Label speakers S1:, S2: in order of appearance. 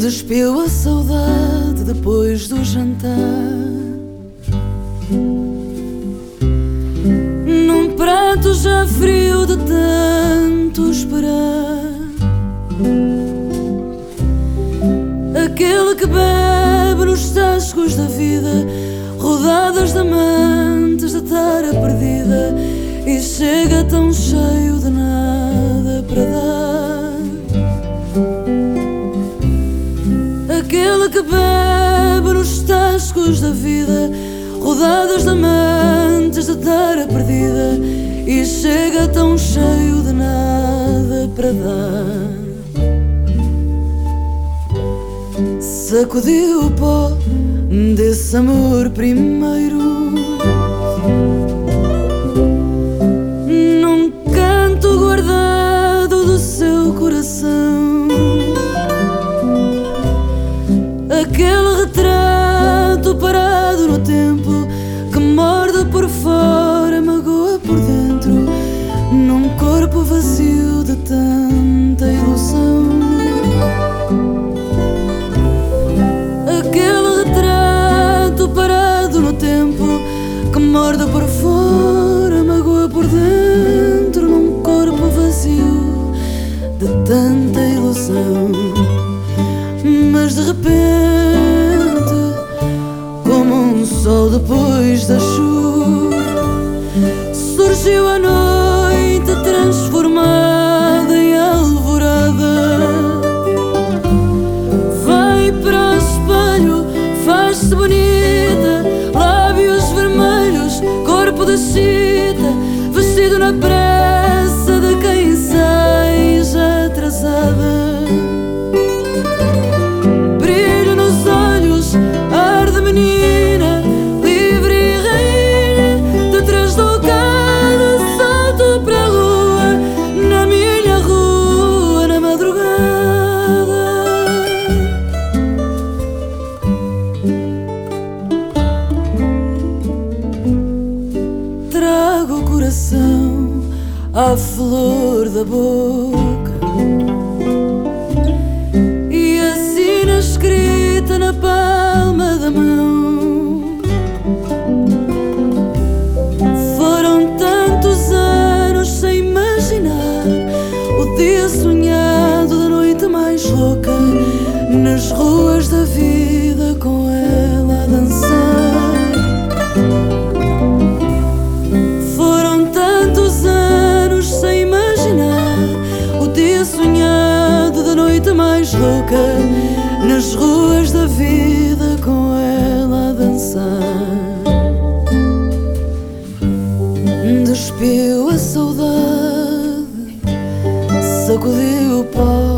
S1: Despiu a saudade depois do jantar. Num prato já frio de tanto esperar. Aquele que bebe nos tascos da vida, rodadas de amantes da tara perdida, e chega tão cheio de nada para dar. Aquele que bebe nos tascos da vida, rodadas de amantes da tara perdida, e chega tão cheio de nada para dar. Sacudiu o pó desse amor primeiro. Morde por fora, magoa por dentro. Num corpo vazio de tanta ilusão. Aquele retrato parado no tempo que morde por fora, magoa por dentro, num corpo vazio de tanta ilusão. Mas de repente, como um sol depois da chuva, surgiu a noite transformada em alvorada. Vai para o espelho, faz-se bonita, lábios vermelhos, corpo de vestido na pressa coração à flor da boca e assina escrita na palma da mão. Foram tantos anos sem imaginar o dia sonhado da noite mais louca nas ruas vida com ela a dançar. Despiu a saudade, sacudiu o pó